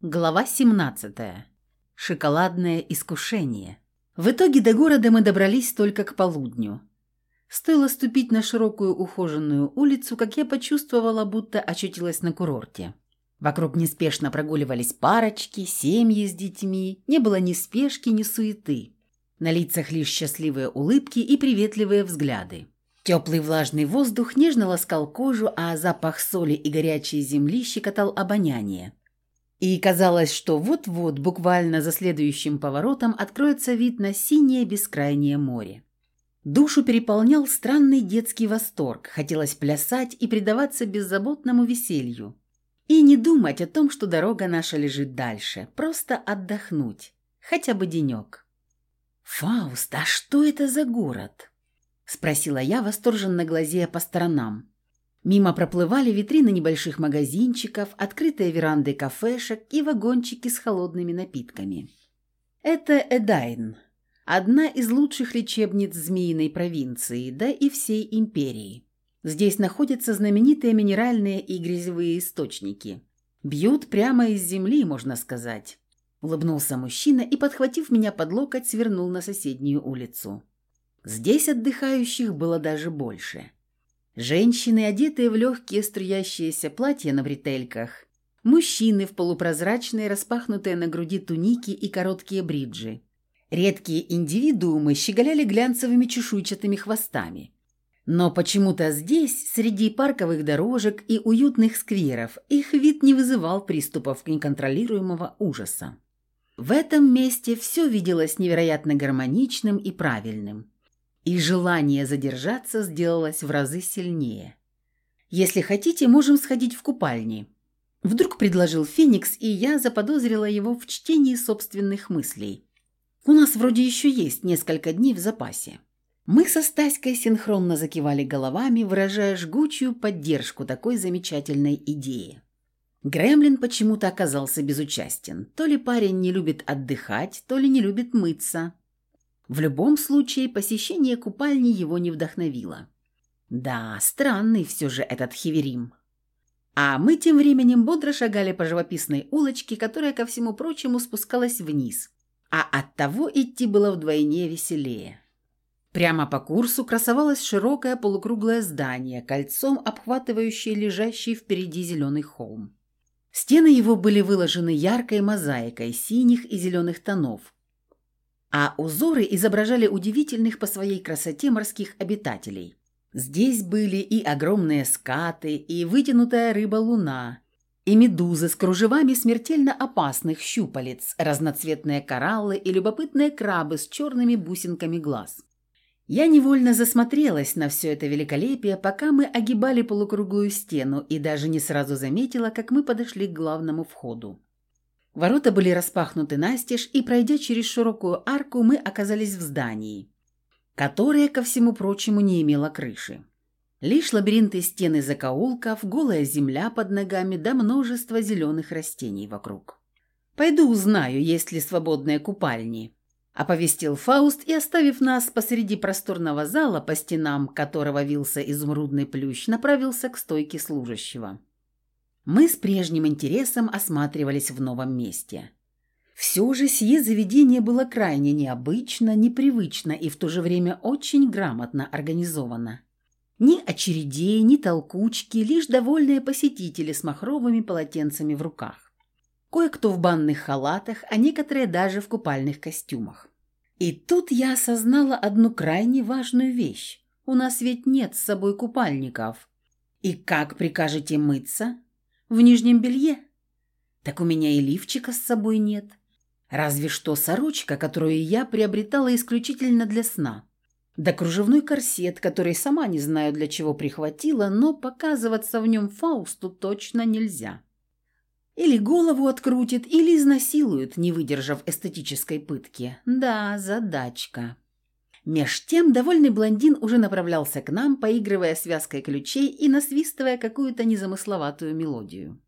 Глава 17. Шоколадное искушение. В итоге до города мы добрались только к полудню. Стоило ступить на широкую ухоженную улицу, как я почувствовала, будто очутилась на курорте. Вокруг неспешно прогуливались парочки, семьи с детьми, не было ни спешки, ни суеты. На лицах лишь счастливые улыбки и приветливые взгляды. Теплый влажный воздух нежно ласкал кожу, а запах соли и горячей земли щекотал обоняние. И казалось, что вот-вот, буквально за следующим поворотом, откроется вид на синее бескрайнее море. Душу переполнял странный детский восторг, хотелось плясать и предаваться беззаботному веселью. И не думать о том, что дорога наша лежит дальше, просто отдохнуть, хотя бы денек. «Фауст, а что это за город?» – спросила я, восторженно глазея по сторонам. Мимо проплывали витрины небольших магазинчиков, открытые веранды кафешек и вагончики с холодными напитками. Это Эдайн, одна из лучших лечебниц Змеиной провинции, да и всей империи. Здесь находятся знаменитые минеральные и грязевые источники. Бьют прямо из земли, можно сказать. Улыбнулся мужчина и, подхватив меня под локоть, свернул на соседнюю улицу. Здесь отдыхающих было даже больше – Женщины, одетые в легкие струящиеся платья на бретельках. Мужчины в полупрозрачные, распахнутые на груди туники и короткие бриджи. Редкие индивидуумы щеголяли глянцевыми чешуйчатыми хвостами. Но почему-то здесь, среди парковых дорожек и уютных скверов, их вид не вызывал приступов неконтролируемого ужаса. В этом месте все виделось невероятно гармоничным и правильным и желание задержаться сделалось в разы сильнее. «Если хотите, можем сходить в купальни». Вдруг предложил Феникс, и я заподозрила его в чтении собственных мыслей. «У нас вроде еще есть несколько дней в запасе». Мы со Стаськой синхронно закивали головами, выражая жгучую поддержку такой замечательной идеи. Гремлин почему-то оказался безучастен. То ли парень не любит отдыхать, то ли не любит мыться. В любом случае, посещение купальни его не вдохновило. Да, странный все же этот Хиверим. А мы тем временем бодро шагали по живописной улочке, которая, ко всему прочему, спускалась вниз. А оттого идти было вдвойне веселее. Прямо по курсу красовалось широкое полукруглое здание, кольцом обхватывающее лежащий впереди зеленый холм. Стены его были выложены яркой мозаикой синих и зеленых тонов – а узоры изображали удивительных по своей красоте морских обитателей. Здесь были и огромные скаты, и вытянутая рыба-луна, и медузы с кружевами смертельно опасных щупалец, разноцветные кораллы и любопытные крабы с черными бусинками глаз. Я невольно засмотрелась на все это великолепие, пока мы огибали полукруглую стену и даже не сразу заметила, как мы подошли к главному входу. Ворота были распахнуты настежь, и, пройдя через широкую арку, мы оказались в здании, которое, ко всему прочему, не имело крыши. Лишь лабиринты стены закоулков, голая земля под ногами да множество зеленых растений вокруг. «Пойду узнаю, есть ли свободные купальни», – оповестил Фауст и, оставив нас посреди просторного зала, по стенам которого вился изумрудный плющ, направился к стойке служащего. Мы с прежним интересом осматривались в новом месте. Все же сие заведение было крайне необычно, непривычно и в то же время очень грамотно организовано. Ни очередей, ни толкучки, лишь довольные посетители с махровыми полотенцами в руках. Кое-кто в банных халатах, а некоторые даже в купальных костюмах. И тут я осознала одну крайне важную вещь. У нас ведь нет с собой купальников. И как прикажете мыться? В нижнем белье? Так у меня и лифчика с собой нет. Разве что сорочка, которую я приобретала исключительно для сна. Да кружевной корсет, который сама не знаю для чего прихватила, но показываться в нем Фаусту точно нельзя. Или голову открутит, или изнасилуют, не выдержав эстетической пытки. Да, задачка. Меж тем довольный блондин уже направлялся к нам, поигрывая связкой ключей и насвистывая какую-то незамысловатую мелодию.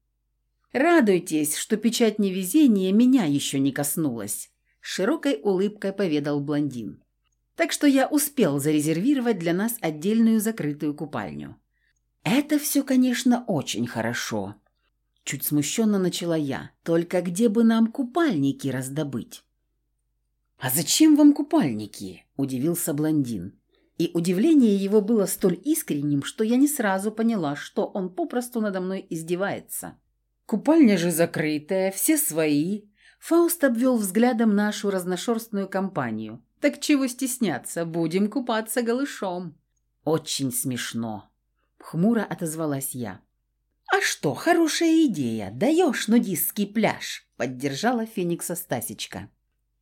«Радуйтесь, что печать невезения меня еще не коснулась», – широкой улыбкой поведал блондин. «Так что я успел зарезервировать для нас отдельную закрытую купальню». «Это все, конечно, очень хорошо». Чуть смущенно начала я. «Только где бы нам купальники раздобыть?» «А зачем вам купальники?» – удивился блондин. И удивление его было столь искренним, что я не сразу поняла, что он попросту надо мной издевается. «Купальня же закрытая, все свои». Фауст обвел взглядом нашу разношерстную компанию. «Так чего стесняться, будем купаться голышом». «Очень смешно», — хмуро отозвалась я. «А что, хорошая идея, даешь нудистский пляж», — поддержала Феникса Стасечка.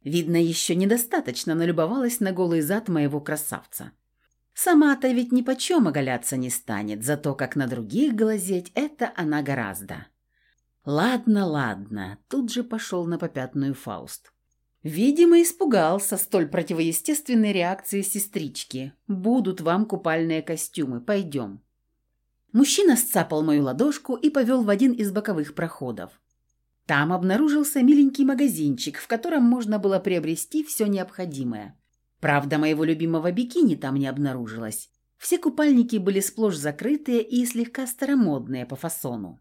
Видно, еще недостаточно налюбовалась на голый зад моего красавца. Сама-то ведь ни почем оголяться не станет, зато как на других глазеть, это она гораздо. Ладно, ладно, тут же пошел на попятную Фауст. Видимо, испугался столь противоестественной реакции сестрички. Будут вам купальные костюмы, пойдем. Мужчина сцапал мою ладошку и повел в один из боковых проходов. Там обнаружился миленький магазинчик, в котором можно было приобрести все необходимое. Правда, моего любимого бикини там не обнаружилось. Все купальники были сплошь закрытые и слегка старомодные по фасону.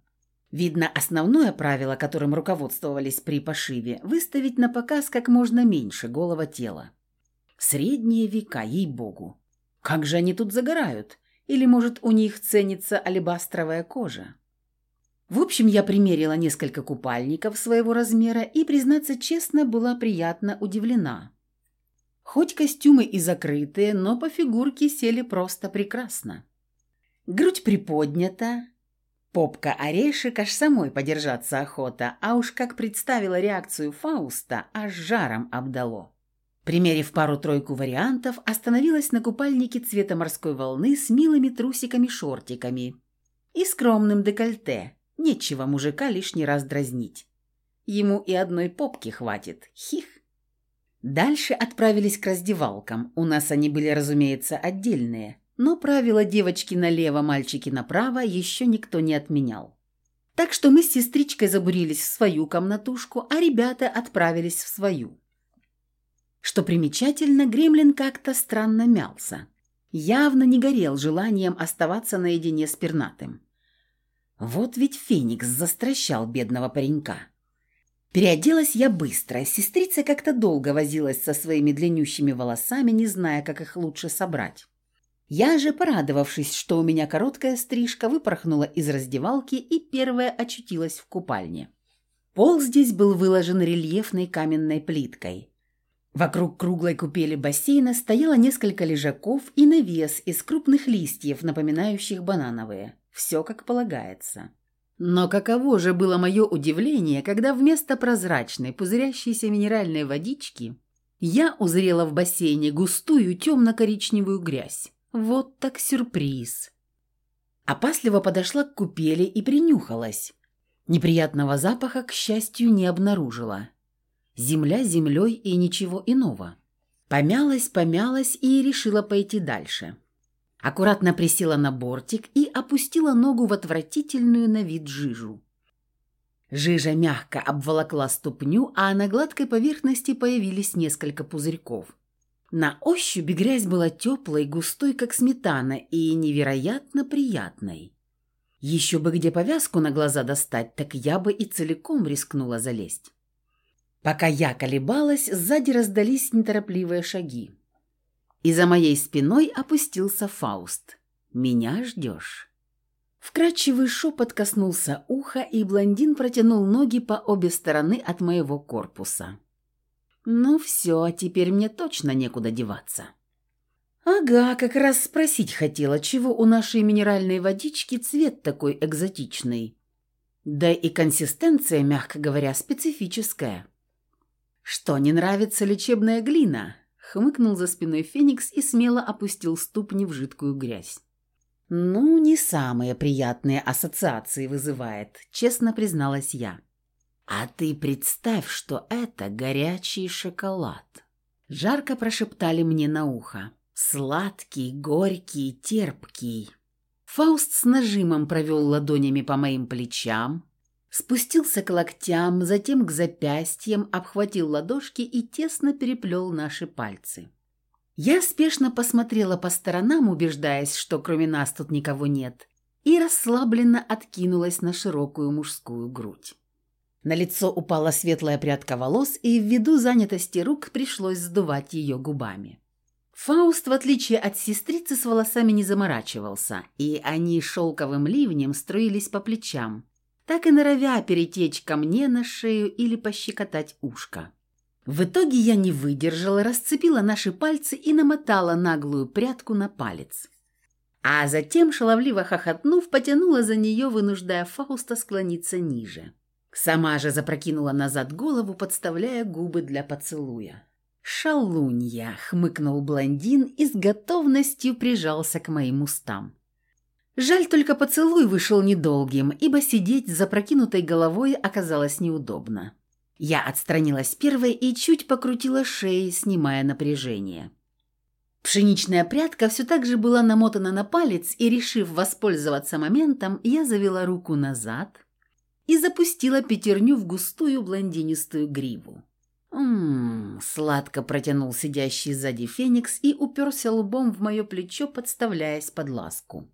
Видно, основное правило, которым руководствовались при пошиве – выставить на показ как можно меньше голого тела. Средние века, ей-богу. Как же они тут загорают? Или, может, у них ценится алебастровая кожа? В общем, я примерила несколько купальников своего размера и, признаться честно, была приятно удивлена. Хоть костюмы и закрытые, но по фигурке сели просто прекрасно. Грудь приподнята, попка орешек, аж самой подержаться охота, а уж как представила реакцию Фауста, аж жаром обдало. Примерив пару-тройку вариантов, остановилась на купальнике цвета морской волны с милыми трусиками-шортиками и скромным декольте – Нечего мужика лишний раз дразнить. Ему и одной попки хватит. Хих. Дальше отправились к раздевалкам. У нас они были, разумеется, отдельные. Но правила девочки налево, мальчики направо еще никто не отменял. Так что мы с сестричкой забурились в свою комнатушку, а ребята отправились в свою. Что примечательно, гремлин как-то странно мялся. Явно не горел желанием оставаться наедине с пернатым. Вот ведь Феникс застращал бедного паренька. Переоделась я быстро. Сестрица как-то долго возилась со своими длиннющими волосами, не зная, как их лучше собрать. Я же, порадовавшись, что у меня короткая стрижка, выпорхнула из раздевалки и первая очутилась в купальне. Пол здесь был выложен рельефной каменной плиткой. Вокруг круглой купели бассейна стояло несколько лежаков и навес из крупных листьев, напоминающих банановые. Все как полагается. Но каково же было мое удивление, когда вместо прозрачной, пузырящейся минеральной водички я узрела в бассейне густую темно-коричневую грязь. Вот так сюрприз. Опасливо подошла к купели и принюхалась. Неприятного запаха, к счастью, не обнаружила. Земля землей и ничего иного. Помялась, помялась и решила пойти дальше. Аккуратно присела на бортик и опустила ногу в отвратительную на вид жижу. Жижа мягко обволокла ступню, а на гладкой поверхности появились несколько пузырьков. На ощупь грязь была теплой, густой, как сметана, и невероятно приятной. Еще бы где повязку на глаза достать, так я бы и целиком рискнула залезть. Пока я колебалась, сзади раздались неторопливые шаги и за моей спиной опустился Фауст. «Меня ждешь?» Вкрадчивый шепот коснулся уха, и блондин протянул ноги по обе стороны от моего корпуса. «Ну все, теперь мне точно некуда деваться». «Ага, как раз спросить хотела, чего у нашей минеральной водички цвет такой экзотичный. Да и консистенция, мягко говоря, специфическая. Что, не нравится лечебная глина?» Хмыкнул за спиной Феникс и смело опустил ступни в жидкую грязь. «Ну, не самые приятные ассоциации вызывает», — честно призналась я. «А ты представь, что это горячий шоколад!» Жарко прошептали мне на ухо. «Сладкий, горький, терпкий». Фауст с нажимом провел ладонями по моим плечам, спустился к локтям, затем к запястьям, обхватил ладошки и тесно переплел наши пальцы. Я спешно посмотрела по сторонам, убеждаясь, что кроме нас тут никого нет, и расслабленно откинулась на широкую мужскую грудь. На лицо упала светлая прядка волос, и ввиду занятости рук пришлось сдувать ее губами. Фауст, в отличие от сестрицы, с волосами не заморачивался, и они шелковым ливнем струились по плечам, так и норовя перетечь ко мне на шею или пощекотать ушко. В итоге я не выдержала, расцепила наши пальцы и намотала наглую прядку на палец. А затем, шаловливо хохотнув, потянула за нее, вынуждая Фауста склониться ниже. Сама же запрокинула назад голову, подставляя губы для поцелуя. «Шалунья!» — хмыкнул блондин и с готовностью прижался к моим устам. Жаль, только поцелуй вышел недолгим, ибо сидеть с запрокинутой головой оказалось неудобно. Я отстранилась первой и чуть покрутила шеей, снимая напряжение. Пшеничная прядка все так же была намотана на палец, и, решив воспользоваться моментом, я завела руку назад и запустила пятерню в густую блондинистую гриву. «Ммм...» — сладко протянул сидящий сзади Феникс и уперся лбом в мое плечо, подставляясь под ласку.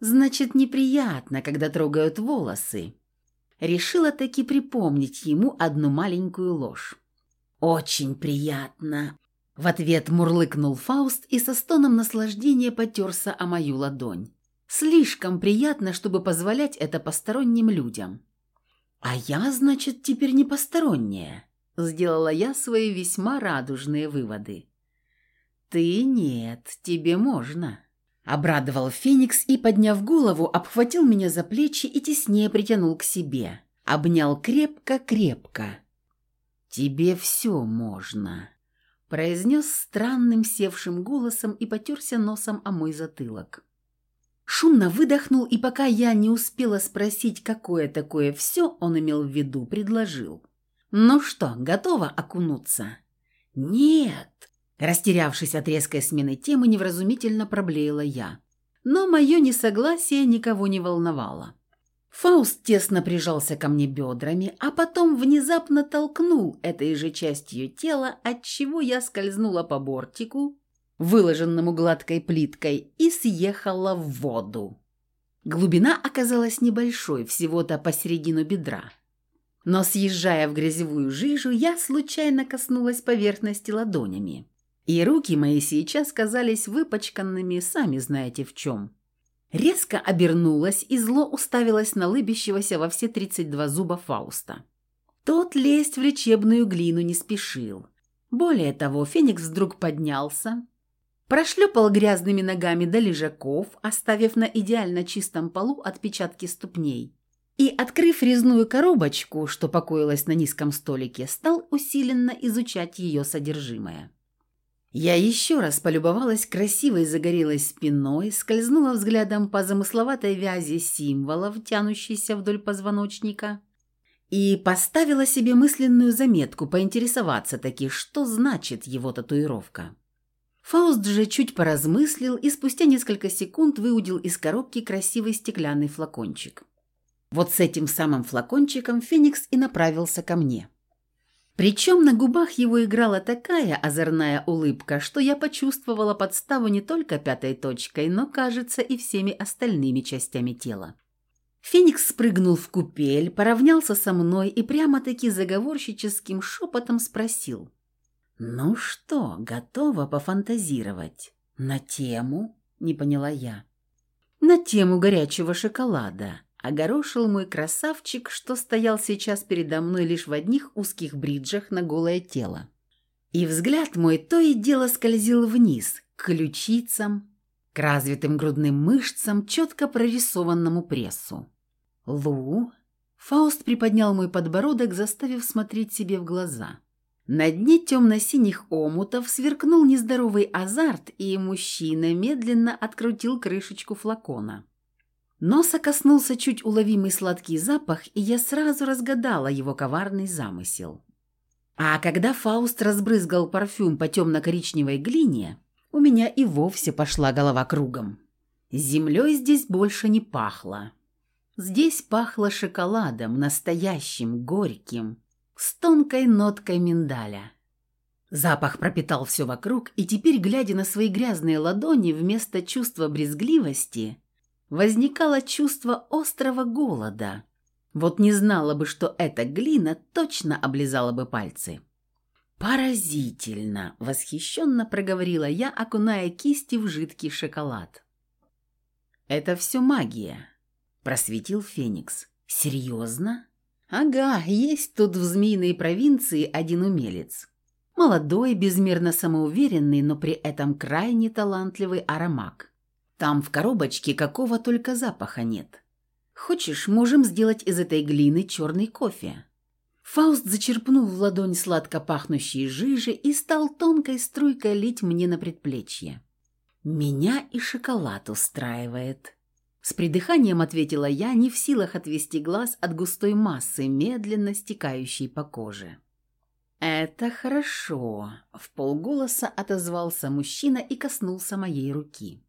«Значит, неприятно, когда трогают волосы». Решила таки припомнить ему одну маленькую ложь. «Очень приятно!» В ответ мурлыкнул Фауст и со стоном наслаждения потерся о мою ладонь. Слишком приятно, чтобы позволять это посторонним людям. А я, значит, теперь не посторонняя. Сделала я свои весьма радужные выводы. Ты нет, тебе можно. Обрадовал Феникс и, подняв голову, обхватил меня за плечи и теснее притянул к себе. Обнял крепко-крепко. «Тебе все можно», произнес странным севшим голосом и потерся носом о мой затылок. Шумно выдохнул, и пока я не успела спросить, какое такое все он имел в виду, предложил. «Ну что, готова окунуться?» «Нет!» Растерявшись от резкой смены темы, невразумительно проблеяла я. Но мое несогласие никого не волновало. Фауст тесно прижался ко мне бедрами, а потом внезапно толкнул этой же частью тела, отчего я скользнула по бортику, выложенному гладкой плиткой, и съехала в воду. Глубина оказалась небольшой, всего-то посередину бедра. Но съезжая в грязевую жижу, я случайно коснулась поверхности ладонями. И руки мои сейчас казались выпачканными, сами знаете в чем резко обернулась и зло уставилась на лыбящегося во все 32 зуба Фауста. Тот лезть в лечебную глину не спешил. Более того, Феникс вдруг поднялся, прошлепал грязными ногами до лежаков, оставив на идеально чистом полу отпечатки ступней, и, открыв резную коробочку, что покоилась на низком столике, стал усиленно изучать ее содержимое. Я еще раз полюбовалась красивой загорелой спиной, скользнула взглядом по замысловатой вязи символов, тянущейся вдоль позвоночника, и поставила себе мысленную заметку поинтересоваться таки, что значит его татуировка. Фауст же чуть поразмыслил и спустя несколько секунд выудил из коробки красивый стеклянный флакончик. Вот с этим самым флакончиком Феникс и направился ко мне. Причем на губах его играла такая озорная улыбка, что я почувствовала подставу не только пятой точкой, но, кажется, и всеми остальными частями тела. Феникс спрыгнул в купель, поравнялся со мной и прямо-таки заговорщическим шепотом спросил. «Ну что, готова пофантазировать? На тему?» – не поняла я. «На тему горячего шоколада», Огорошил мой красавчик, что стоял сейчас передо мной лишь в одних узких бриджах на голое тело. И взгляд мой то и дело скользил вниз, к ключицам, к развитым грудным мышцам, четко прорисованному прессу. «Лу?» Фауст приподнял мой подбородок, заставив смотреть себе в глаза. На дне темно-синих омутов сверкнул нездоровый азарт, и мужчина медленно открутил крышечку флакона. Носа коснулся чуть уловимый сладкий запах, и я сразу разгадала его коварный замысел. А когда Фауст разбрызгал парфюм по темно-коричневой глине, у меня и вовсе пошла голова кругом. Землей здесь больше не пахло. Здесь пахло шоколадом, настоящим, горьким, с тонкой ноткой миндаля. Запах пропитал все вокруг, и теперь, глядя на свои грязные ладони, вместо чувства брезгливости – возникало чувство острого голода. Вот не знала бы, что эта глина точно облизала бы пальцы. «Поразительно!» – восхищенно проговорила я, окуная кисти в жидкий шоколад. «Это все магия», – просветил Феникс. «Серьезно?» «Ага, есть тут в змеиной провинции один умелец. Молодой, безмерно самоуверенный, но при этом крайне талантливый аромак. Там в коробочке какого только запаха нет. Хочешь, можем сделать из этой глины черный кофе?» Фауст зачерпнул в ладонь сладко пахнущей жижи и стал тонкой струйкой лить мне на предплечье. «Меня и шоколад устраивает». С придыханием ответила я, не в силах отвести глаз от густой массы, медленно стекающей по коже. «Это хорошо», — в полголоса отозвался мужчина и коснулся моей руки.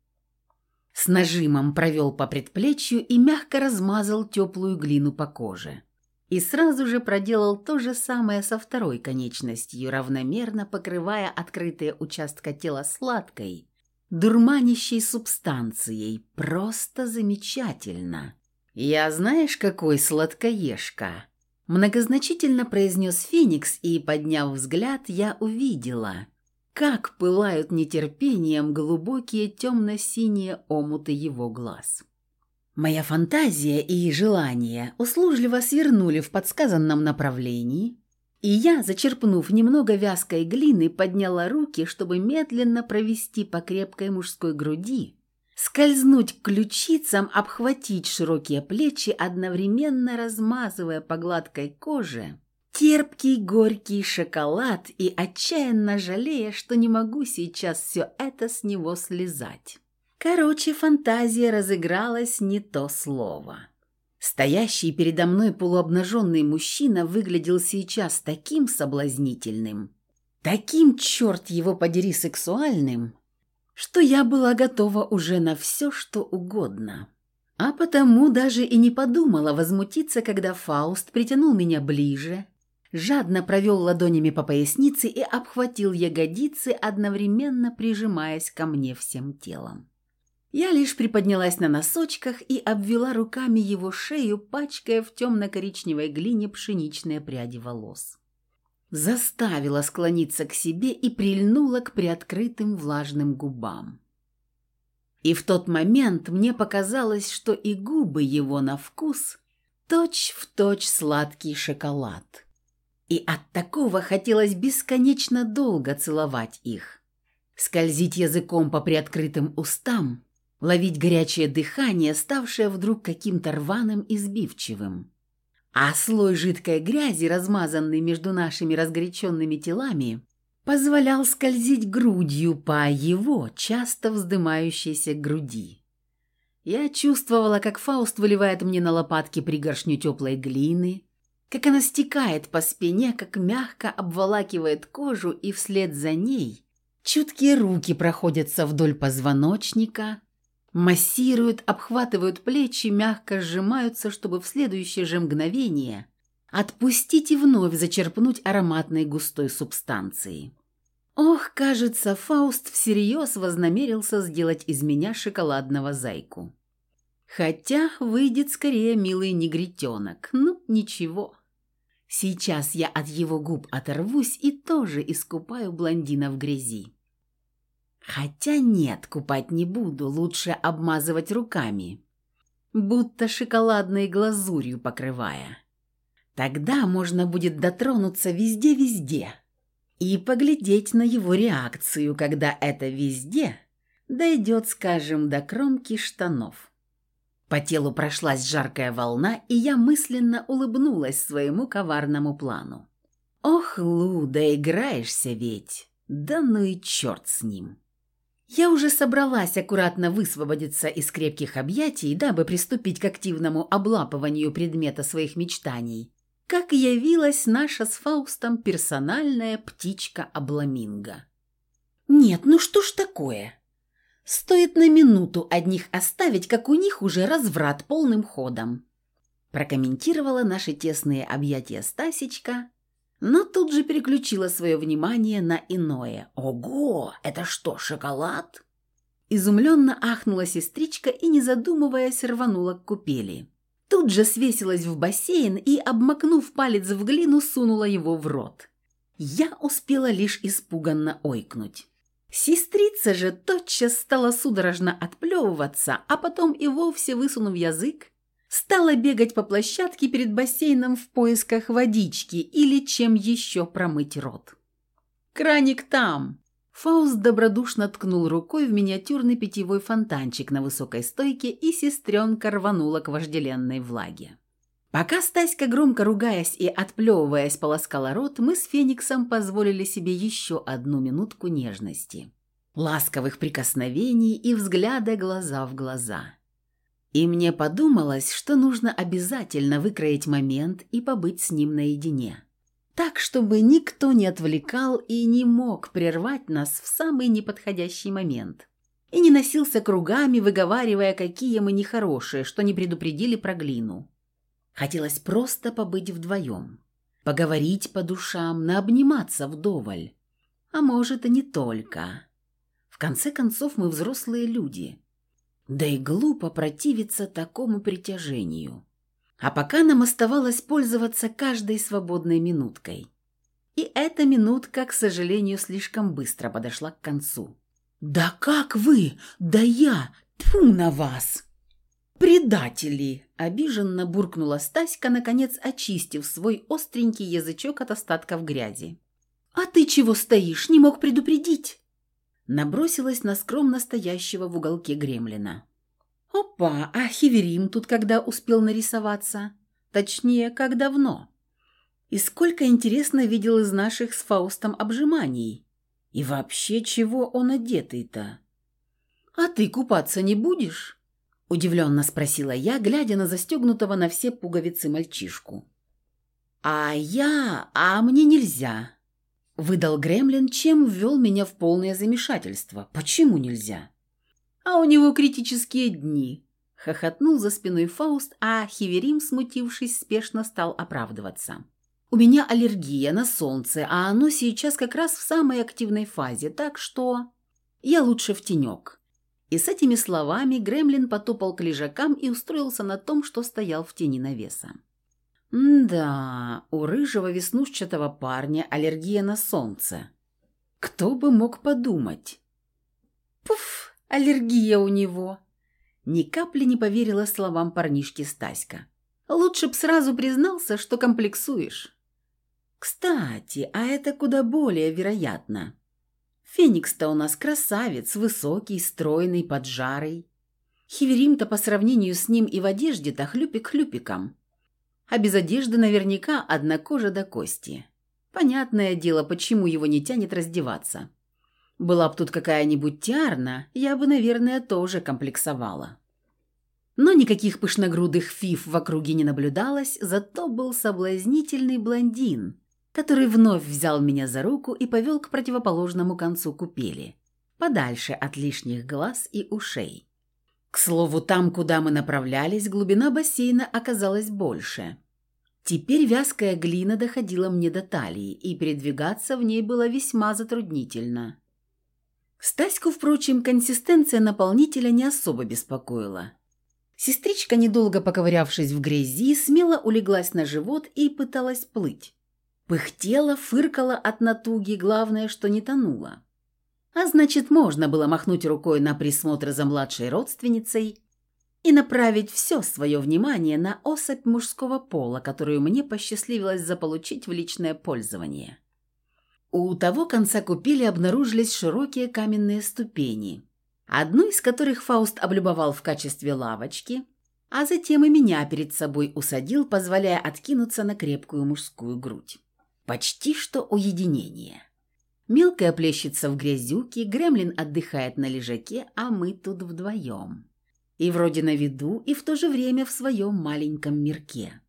С нажимом провел по предплечью и мягко размазал теплую глину по коже и сразу же проделал то же самое со второй конечностью, равномерно покрывая открытые участка тела сладкой, дурманящей субстанцией. Просто замечательно. «Я знаешь, какой сладкоежка?» Многозначительно произнес Феникс, и, подняв взгляд, я увидела, как пылают нетерпением глубокие темно-синие омуты его глаз. Моя фантазия и желания услужливо свернули в подсказанном направлении, и я, зачерпнув немного вязкой глины, подняла руки, чтобы медленно провести по крепкой мужской груди, скользнуть к ключицам, обхватить широкие плечи, одновременно размазывая по гладкой коже терпкий горький шоколад и отчаянно жалея, что не могу сейчас все это с него слезать. Короче, фантазия разыгралась не то слово. Стоящий передо мной полуобнаженный мужчина выглядел сейчас таким соблазнительным, таким, черт его подери, сексуальным, что я была готова уже на все, что угодно. А потому даже и не подумала возмутиться, когда Фауст притянул меня ближе, жадно провел ладонями по пояснице и обхватил ягодицы, одновременно прижимаясь ко мне всем телом. Я лишь приподнялась на носочках и обвела руками его шею, пачкая в темно-коричневой глине пшеничные пряди волос. Заставила склониться к себе и прильнула к приоткрытым влажным губам. И в тот момент мне показалось, что и губы его на вкус точь-в-точь точь сладкий шоколад. И от такого хотелось бесконечно долго целовать их. Скользить языком по приоткрытым устам – ловить горячее дыхание, ставшее вдруг каким-то рваным и сбивчивым. А слой жидкой грязи, размазанный между нашими разгоряченными телами, позволял скользить грудью по его часто вздымающейся груди. Я чувствовала, как Фауст выливает мне на лопатки пригоршню теплой глины, как она стекает по спине, как мягко обволакивает кожу, и вслед за ней чуткие руки проходятся вдоль позвоночника, Массируют, обхватывают плечи, мягко сжимаются, чтобы в следующее же мгновение отпустить и вновь зачерпнуть ароматной густой субстанции. Ох, кажется, Фауст всерьез вознамерился сделать из меня шоколадного зайку. Хотя выйдет скорее милый негритенок. Ну, ничего. Сейчас я от его губ оторвусь и тоже искупаю блондина в грязи. Хотя нет, купать не буду, лучше обмазывать руками, будто шоколадной глазурью покрывая. Тогда можно будет дотронуться везде-везде и поглядеть на его реакцию, когда это везде дойдет, скажем, до кромки штанов. По телу прошлась жаркая волна, и я мысленно улыбнулась своему коварному плану. «Ох, Лу, да играешься ведь! Да ну и черт с ним!» Я уже собралась аккуратно высвободиться из крепких объятий, дабы приступить к активному облапыванию предмета своих мечтаний, как явилась наша с Фаустом персональная птичка-обламинго. «Нет, ну что ж такое? Стоит на минуту одних оставить, как у них уже разврат полным ходом», прокомментировала наши тесные объятия Стасечка, но тут же переключила свое внимание на иное. «Ого! Это что, шоколад?» Изумленно ахнула сестричка и, не задумываясь, рванула к купели. Тут же свесилась в бассейн и, обмакнув палец в глину, сунула его в рот. Я успела лишь испуганно ойкнуть. Сестрица же тотчас стала судорожно отплевываться, а потом и вовсе, высунув язык, стала бегать по площадке перед бассейном в поисках водички или чем еще промыть рот. «Краник там!» Фауст добродушно ткнул рукой в миниатюрный питьевой фонтанчик на высокой стойке, и сестренка рванула к вожделенной влаге. Пока Стаська, громко ругаясь и отплевываясь, полоскала рот, мы с Фениксом позволили себе еще одну минутку нежности. Ласковых прикосновений и взгляда глаза в глаза. И мне подумалось, что нужно обязательно выкроить момент и побыть с ним наедине так, чтобы никто не отвлекал и не мог прервать нас в самый неподходящий момент. И не носился кругами, выговаривая, какие мы нехорошие, что не предупредили про глину. Хотелось просто побыть вдвоем, поговорить по душам, наобниматься вдоволь. А может, и не только. В конце концов, мы взрослые люди. Да и глупо противиться такому притяжению. А пока нам оставалось пользоваться каждой свободной минуткой. И эта минутка, к сожалению, слишком быстро подошла к концу. «Да как вы? Да я! Тьфу на вас!» «Предатели!» – обиженно буркнула Стаська, наконец очистив свой остренький язычок от остатков грязи. «А ты чего стоишь? Не мог предупредить?» Набросилась на скромно стоящего в уголке гремлина. Опа, а Хиверим тут когда успел нарисоваться? Точнее, как давно? И сколько, интересно, видел из наших с Фаустом обжиманий? И вообще, чего он одетый-то? «А ты купаться не будешь?» Удивленно спросила я, глядя на застегнутого на все пуговицы мальчишку. «А я... А мне нельзя!» Выдал Гремлин, чем ввел меня в полное замешательство. «Почему нельзя?» а у него критические дни», — хохотнул за спиной Фауст, а Хиверим, смутившись, спешно стал оправдываться. «У меня аллергия на солнце, а оно сейчас как раз в самой активной фазе, так что я лучше в тенек». И с этими словами Гремлин потопал к лежакам и устроился на том, что стоял в тени навеса. «Да, у рыжего веснушчатого парня аллергия на солнце. Кто бы мог подумать?» «Пуф!» Аллергия у него». Ни капли не поверила словам парнишки Стаська. «Лучше б сразу признался, что комплексуешь». «Кстати, а это куда более вероятно. Феникс-то у нас красавец, высокий, стройный, поджарый. Хиверим-то по сравнению с ним и в одежде-то хлюпик хлюпиком. А без одежды наверняка одна кожа до кости. Понятное дело, почему его не тянет раздеваться». Была б тут какая-нибудь тиарна, я бы, наверное, тоже комплексовала. Но никаких пышногрудых фиф в округе не наблюдалось, зато был соблазнительный блондин, который вновь взял меня за руку и повел к противоположному концу купели, подальше от лишних глаз и ушей. К слову, там, куда мы направлялись, глубина бассейна оказалась больше. Теперь вязкая глина доходила мне до талии, и передвигаться в ней было весьма затруднительно. Стаську, впрочем, консистенция наполнителя не особо беспокоила. Сестричка, недолго поковырявшись в грязи, смело улеглась на живот и пыталась плыть. Пыхтела, фыркала от натуги, главное, что не тонула. А значит, можно было махнуть рукой на присмотр за младшей родственницей и направить все свое внимание на особь мужского пола, которую мне посчастливилось заполучить в личное пользование. У того конца купели обнаружились широкие каменные ступени, одну из которых Фауст облюбовал в качестве лавочки, а затем и меня перед собой усадил, позволяя откинуться на крепкую мужскую грудь. Почти что уединение. Мелкая плещется в грязюке, гремлин отдыхает на лежаке, а мы тут вдвоем. И вроде на виду, и в то же время в своем маленьком мирке.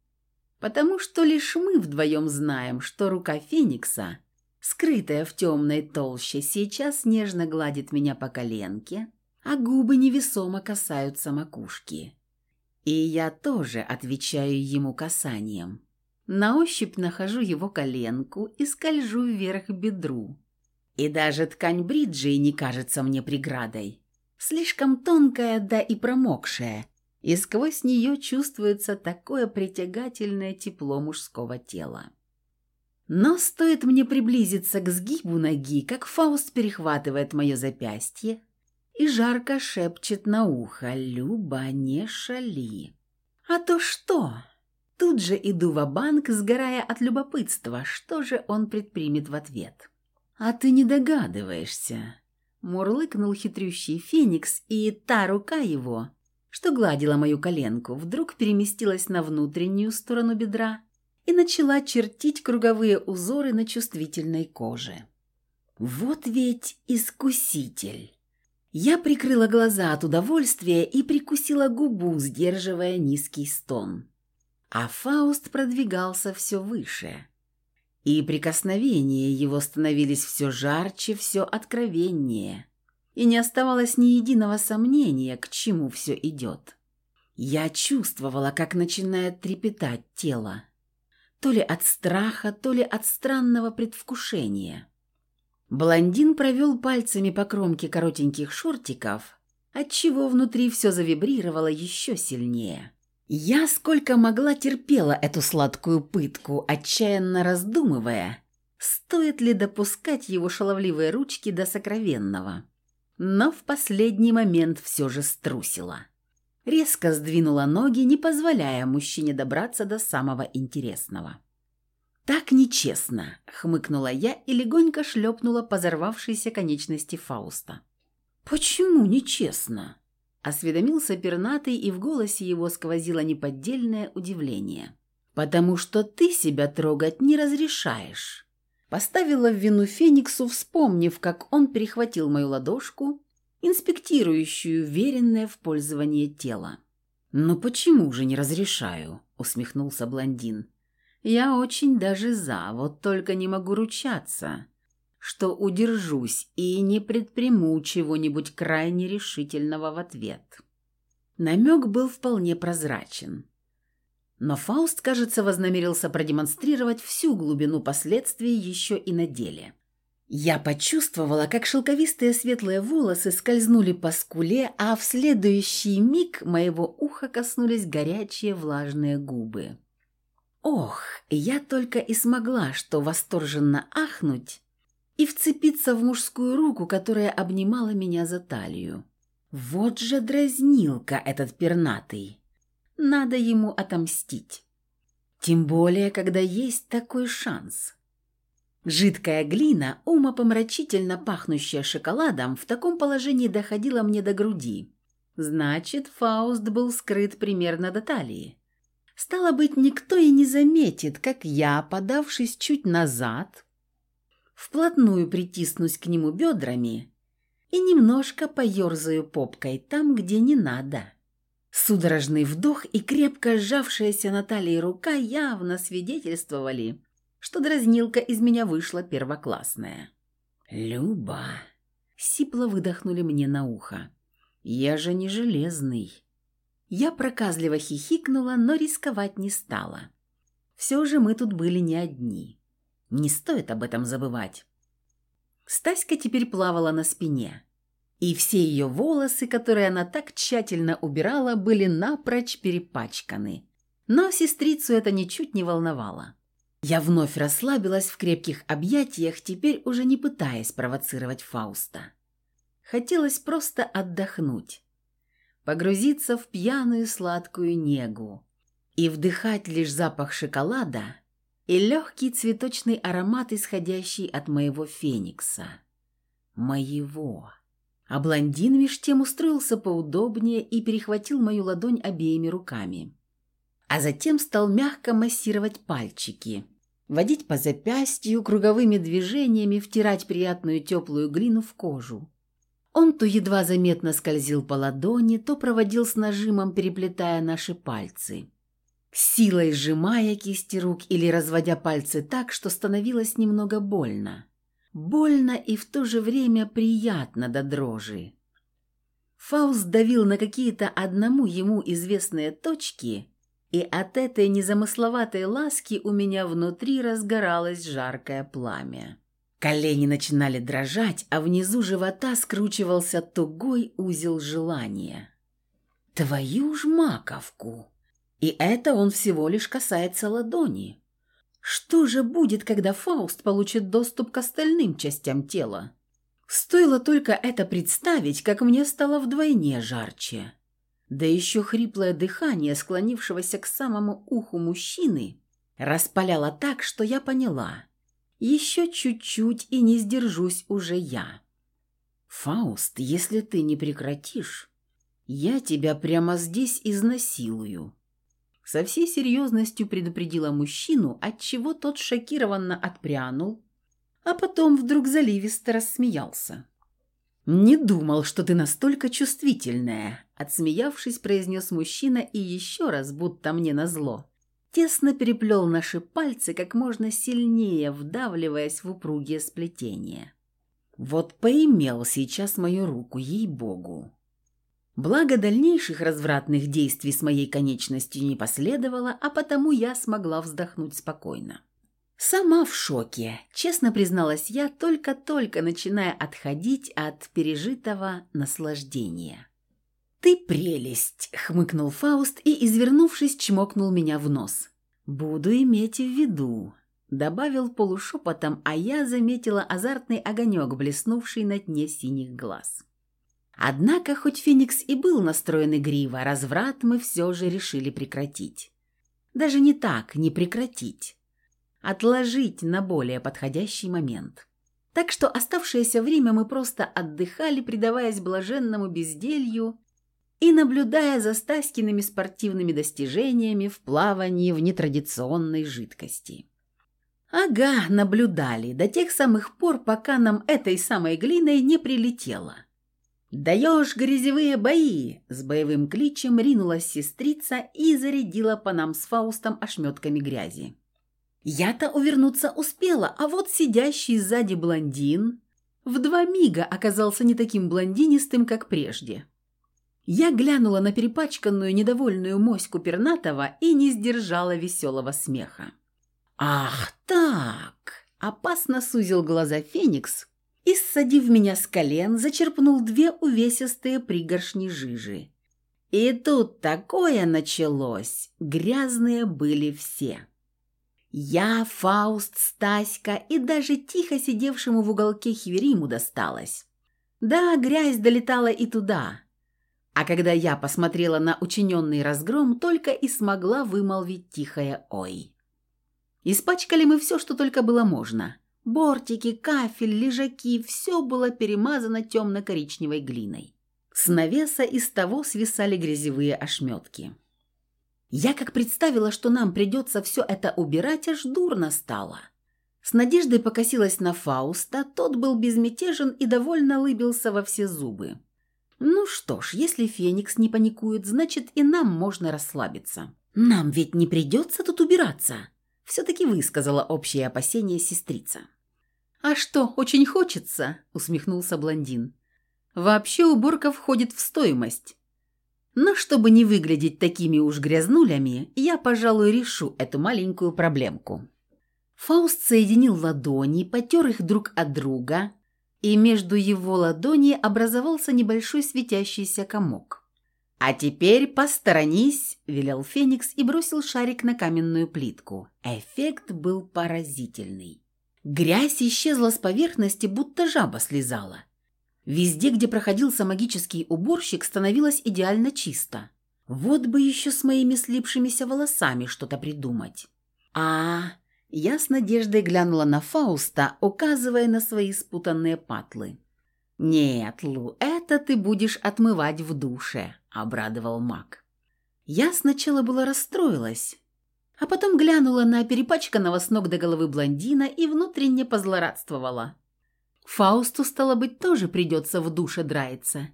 Потому что лишь мы вдвоем знаем, что рука Феникса – скрытая в темной толще, сейчас нежно гладит меня по коленке, а губы невесомо касаются макушки. И я тоже отвечаю ему касанием. На ощупь нахожу его коленку и скольжу вверх бедру. И даже ткань бриджей не кажется мне преградой. Слишком тонкая, да и промокшая, и сквозь нее чувствуется такое притягательное тепло мужского тела. Но стоит мне приблизиться к сгибу ноги, как Фауст перехватывает мое запястье и жарко шепчет на ухо «Люба, не шали». «А то что?» Тут же иду в банк сгорая от любопытства, что же он предпримет в ответ. «А ты не догадываешься», — мурлыкнул хитрющий феникс, и та рука его, что гладила мою коленку, вдруг переместилась на внутреннюю сторону бедра и начала чертить круговые узоры на чувствительной коже. «Вот ведь искуситель!» Я прикрыла глаза от удовольствия и прикусила губу, сдерживая низкий стон. А Фауст продвигался все выше. И прикосновения его становились все жарче, все откровеннее. И не оставалось ни единого сомнения, к чему все идет. Я чувствовала, как начинает трепетать тело. То ли от страха, то ли от странного предвкушения. Блондин провел пальцами по кромке коротеньких шортиков, отчего внутри все завибрировало еще сильнее. Я сколько могла терпела эту сладкую пытку, отчаянно раздумывая, стоит ли допускать его шаловливые ручки до сокровенного. Но в последний момент все же струсила. Резко сдвинула ноги, не позволяя мужчине добраться до самого интересного. «Так нечестно», — хмыкнула я и легонько шлепнула по конечности Фауста. «Почему нечестно?» — осведомился пернатый, и в голосе его сквозило неподдельное удивление. «Потому что ты себя трогать не разрешаешь». Поставила в вину Фениксу, вспомнив, как он перехватил мою ладошку, инспектирующую веренное в пользование тело. «Но почему же не разрешаю?» — усмехнулся блондин. Я очень даже за, вот только не могу ручаться, что удержусь и не предприму чего-нибудь крайне решительного в ответ. Намек был вполне прозрачен. Но Фауст, кажется, вознамерился продемонстрировать всю глубину последствий еще и на деле. Я почувствовала, как шелковистые светлые волосы скользнули по скуле, а в следующий миг моего уха коснулись горячие влажные губы. Ох, я только и смогла, что восторженно ахнуть и вцепиться в мужскую руку, которая обнимала меня за талию. Вот же дразнилка этот пернатый. Надо ему отомстить. Тем более, когда есть такой шанс. Жидкая глина, умопомрачительно пахнущая шоколадом, в таком положении доходила мне до груди. Значит, Фауст был скрыт примерно до талии. Стало быть, никто и не заметит, как я, подавшись чуть назад, вплотную притиснусь к нему бедрами и немножко поерзаю попкой там, где не надо. Судорожный вдох и крепко сжавшаяся на талии рука явно свидетельствовали, что дразнилка из меня вышла первоклассная. «Люба!» — сипло выдохнули мне на ухо. «Я же не железный». Я проказливо хихикнула, но рисковать не стала. Все же мы тут были не одни. Не стоит об этом забывать. Стаська теперь плавала на спине. И все ее волосы, которые она так тщательно убирала, были напрочь перепачканы. Но сестрицу это ничуть не волновало. Я вновь расслабилась в крепких объятиях, теперь уже не пытаясь провоцировать Фауста. Хотелось просто отдохнуть погрузиться в пьяную сладкую негу и вдыхать лишь запах шоколада и легкий цветочный аромат, исходящий от моего феникса. Моего. А блондин меж тем устроился поудобнее и перехватил мою ладонь обеими руками. А затем стал мягко массировать пальчики, водить по запястью, круговыми движениями втирать приятную теплую глину в кожу. Он то едва заметно скользил по ладони, то проводил с нажимом, переплетая наши пальцы. Силой сжимая кисти рук или разводя пальцы так, что становилось немного больно. Больно и в то же время приятно до дрожи. Фауст давил на какие-то одному ему известные точки, и от этой незамысловатой ласки у меня внутри разгоралось жаркое пламя. Колени начинали дрожать, а внизу живота скручивался тугой узел желания. Твою ж маковку! И это он всего лишь касается ладони. Что же будет, когда Фауст получит доступ к остальным частям тела? Стоило только это представить, как мне стало вдвойне жарче. Да еще хриплое дыхание склонившегося к самому уху мужчины распаляло так, что я поняла. Еще чуть-чуть и не сдержусь уже я. «Фауст, если ты не прекратишь, я тебя прямо здесь изнасилую». Со всей серьезностью предупредила мужчину, отчего тот шокированно отпрянул, а потом вдруг заливисто рассмеялся. «Не думал, что ты настолько чувствительная», — отсмеявшись, произнес мужчина и еще раз, будто мне назло. Тесно переплел наши пальцы как можно сильнее, вдавливаясь в упругие сплетения. Вот поимел сейчас мою руку, ей-богу. Благо дальнейших развратных действий с моей конечностью не последовало, а потому я смогла вздохнуть спокойно. Сама в шоке, честно призналась я, только-только начиная отходить от пережитого наслаждения. «Ты прелесть!» — хмыкнул Фауст и, извернувшись, чмокнул меня в нос. «Буду иметь в виду», — добавил полушепотом, а я заметила азартный огонек, блеснувший на дне синих глаз. Однако, хоть Феникс и был настроен игриво, разврат мы все же решили прекратить. Даже не так, не прекратить отложить на более подходящий момент. Так что оставшееся время мы просто отдыхали, предаваясь блаженному безделью и наблюдая за Стаськиными спортивными достижениями в плавании в нетрадиционной жидкости. Ага, наблюдали до тех самых пор, пока нам этой самой глиной не прилетело. «Даешь грязевые бои!» – с боевым кличем ринулась сестрица и зарядила по нам с Фаустом ошметками грязи. Я-то увернуться успела, а вот сидящий сзади блондин в два мига оказался не таким блондинистым, как прежде. Я глянула на перепачканную недовольную моську Пернатова и не сдержала веселого смеха. «Ах так!» – опасно сузил глаза Феникс и, ссадив меня с колен, зачерпнул две увесистые пригоршни жижи. И тут такое началось, грязные были все. Я, Фауст, Стаська и даже тихо сидевшему в уголке Хивериму досталось. Да, грязь долетала и туда. А когда я посмотрела на учиненный разгром, только и смогла вымолвить тихое «Ой». Испачкали мы все, что только было можно. Бортики, кафель, лежаки – все было перемазано темно-коричневой глиной. С навеса из того свисали грязевые ошметки. Я как представила, что нам придется все это убирать, аж дурно стало. С надеждой покосилась на Фауста, тот был безмятежен и довольно лыбился во все зубы. Ну что ж, если Феникс не паникует, значит и нам можно расслабиться. Нам ведь не придется тут убираться, все-таки высказала общее опасение сестрица. «А что, очень хочется?» – усмехнулся блондин. «Вообще уборка входит в стоимость. Но чтобы не выглядеть такими уж грязнулями, я, пожалуй, решу эту маленькую проблемку. Фауст соединил ладони, потер их друг от друга, и между его ладоней образовался небольшой светящийся комок. «А теперь посторонись», – велел Феникс и бросил шарик на каменную плитку. Эффект был поразительный. Грязь исчезла с поверхности, будто жаба слезала. Везде, где проходился магический уборщик, становилось идеально чисто. Вот бы еще с моими слипшимися волосами что-то придумать. А, я с надеждой глянула на Фауста, указывая на свои спутанные патлы. «Нет, Лу, это ты будешь отмывать в душе», — обрадовал маг. Я сначала была расстроилась, а потом глянула на перепачканного с ног до головы блондина и внутренне позлорадствовала. Фаусту, стало быть, тоже придется в душе драиться.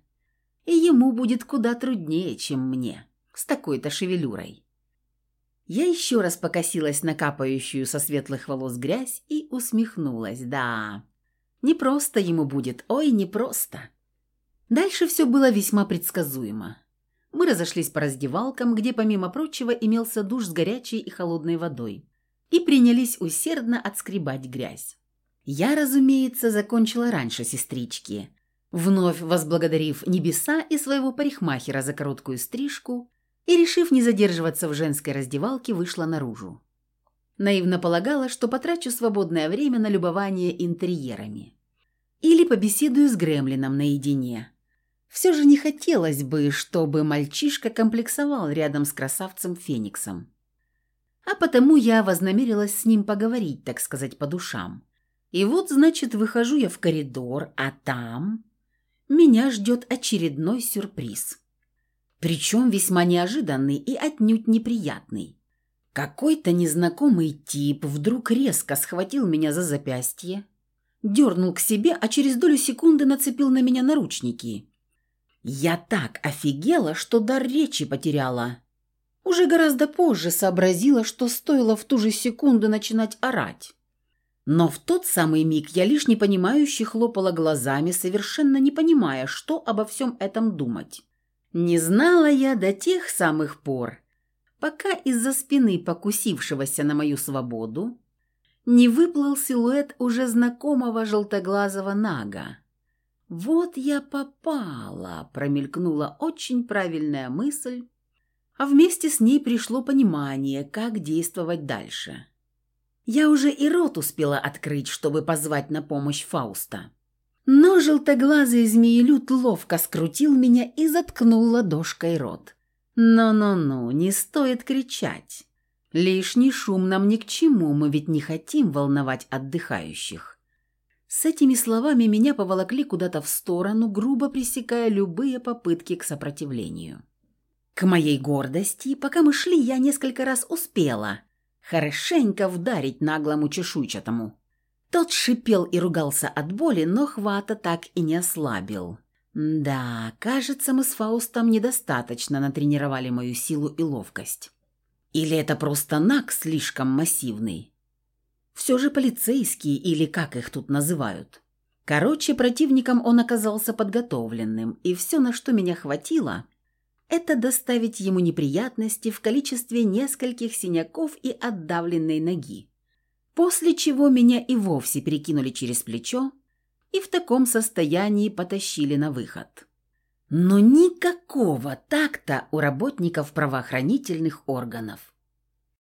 И ему будет куда труднее, чем мне, с такой-то шевелюрой. Я еще раз покосилась на капающую со светлых волос грязь и усмехнулась. Да, не просто ему будет, ой, не просто. Дальше все было весьма предсказуемо. Мы разошлись по раздевалкам, где, помимо прочего, имелся душ с горячей и холодной водой, и принялись усердно отскребать грязь. Я, разумеется, закончила раньше сестрички, вновь возблагодарив небеса и своего парикмахера за короткую стрижку и, решив не задерживаться в женской раздевалке, вышла наружу. Наивно полагала, что потрачу свободное время на любование интерьерами. Или побеседую с Гремлином наедине. Все же не хотелось бы, чтобы мальчишка комплексовал рядом с красавцем Фениксом. А потому я вознамерилась с ним поговорить, так сказать, по душам. И вот, значит, выхожу я в коридор, а там меня ждет очередной сюрприз. Причем весьма неожиданный и отнюдь неприятный. Какой-то незнакомый тип вдруг резко схватил меня за запястье, дернул к себе, а через долю секунды нацепил на меня наручники. Я так офигела, что дар речи потеряла. Уже гораздо позже сообразила, что стоило в ту же секунду начинать орать. Но в тот самый миг я лишь непонимающе хлопала глазами, совершенно не понимая, что обо всем этом думать. Не знала я до тех самых пор, пока из-за спины покусившегося на мою свободу не выплыл силуэт уже знакомого желтоглазого нага. «Вот я попала!» – промелькнула очень правильная мысль, а вместе с ней пришло понимание, как действовать дальше. Я уже и рот успела открыть, чтобы позвать на помощь Фауста. Но желтоглазый змеелюд ловко скрутил меня и заткнул ладошкой рот. «Ну-ну-ну, не стоит кричать. Лишний шум нам ни к чему, мы ведь не хотим волновать отдыхающих». С этими словами меня поволокли куда-то в сторону, грубо пресекая любые попытки к сопротивлению. К моей гордости, пока мы шли, я несколько раз успела хорошенько вдарить наглому чешуйчатому. Тот шипел и ругался от боли, но хвата так и не ослабил. Да, кажется, мы с Фаустом недостаточно натренировали мою силу и ловкость. Или это просто наг слишком массивный? Все же полицейские, или как их тут называют. Короче, противником он оказался подготовленным, и все, на что меня хватило, это доставить ему неприятности в количестве нескольких синяков и отдавленной ноги. После чего меня и вовсе перекинули через плечо, и в таком состоянии потащили на выход. Но никакого такта у работников правоохранительных органов.